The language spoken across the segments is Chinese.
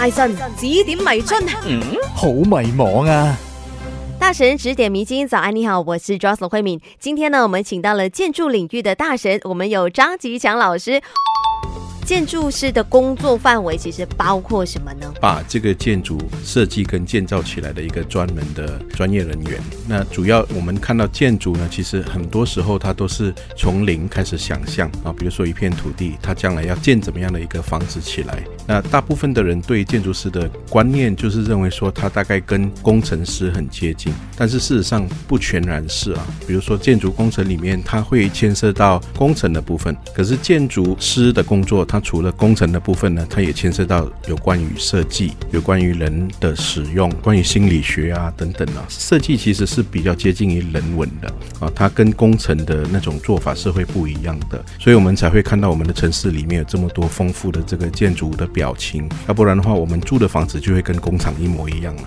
大神指点迷津，嗯，好迷茫啊！大神指点迷津，早安，你好，我是 Jocelyn 慧敏。今天呢，我们请到了建筑领域的大神，我们有张吉强老师。建筑师的工作范围其实包括什么呢？把这个建筑设计跟建造起来的一个专门的专业人员。那主要我们看到建筑呢，其实很多时候它都是从零开始想象啊。比如说一片土地，它将来要建怎么样的一个房子起来。那大部分的人对建筑师的观念就是认为说，他大概跟工程师很接近，但是事实上不全然是啊。比如说建筑工程里面，它会牵涉到工程的部分，可是建筑师的工作它除了工程的部分呢，它也牵涉到有关于设计、有关于人的使用、关于心理学啊等等啊。设计其实是比较接近于人文的啊，它跟工程的那种做法是会不一样的，所以我们才会看到我们的城市里面有这么多丰富的这个建筑的表情，要不然的话，我们住的房子就会跟工厂一模一样了。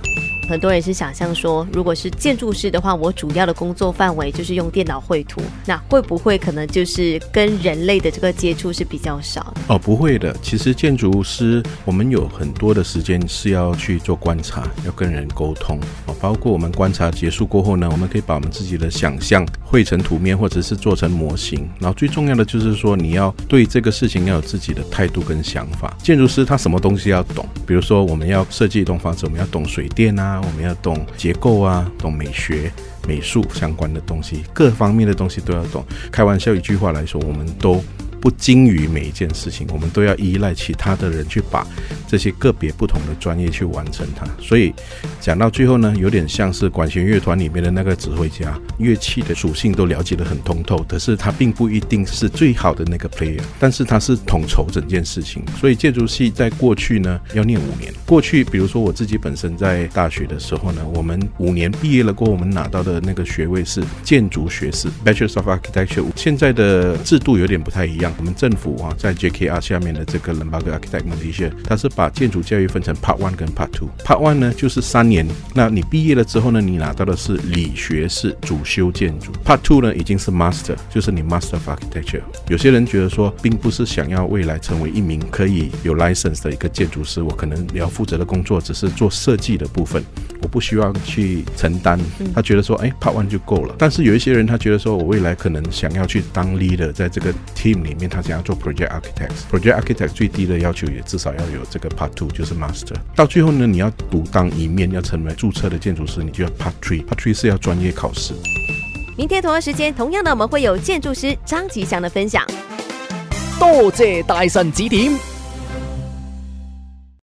很多人是想象说，如果是建筑师的话，我主要的工作范围就是用电脑绘图，那会不会可能就是跟人类的这个接触是比较少？哦，不会的。其实建筑师我们有很多的时间是要去做观察，要跟人沟通。哦，包括我们观察结束过后呢，我们可以把我们自己的想象绘成图面，或者是做成模型。然后最重要的就是说，你要对这个事情要有自己的态度跟想法。建筑师他什么东西要懂？比如说我们要设计一栋房子，我们要懂水电啊。我们要懂结构啊，懂美学、美术相关的东西，各方面的东西都要懂。开玩笑一句话来说，我们都。不精于每一件事情，我们都要依赖其他的人去把这些个别不同的专业去完成它。所以讲到最后呢，有点像是管弦乐团里面的那个指挥家，乐器的属性都了解得很通透，可是他并不一定是最好的那个 player，但是他是统筹整件事情。所以建筑系在过去呢要念五年。过去比如说我自己本身在大学的时候呢，我们五年毕业了过后，我们拿到的那个学位是建筑学士 （Bachelor of Architecture）。现在的制度有点不太一样。我们政府啊，在 JKR 下面的这个 Lembaga Architect Malaysia，它是把建筑教育分成 Part One 跟 Part Two。Part One 呢就是三年，那你毕业了之后呢，你拿到的是理学士主修建筑。Part Two 呢已经是 Master，就是你 Master of Architecture。有些人觉得说，并不是想要未来成为一名可以有 license 的一个建筑师，我可能要负责的工作只是做设计的部分，我不需要去承担。他觉得说，哎，Part One 就够了。但是有一些人他觉得说我未来可能想要去当 leader，在这个 team 里面。他想要做 project architect，project architect 最低的要求也至少要有这个 part two，就是 master。到最后呢，你要独当一面，要成为注册的建筑师，你就要 part three，part three 是要专业考试。明天同一时间，同样的我们会有建筑师张吉祥的分享。多谢大神指点。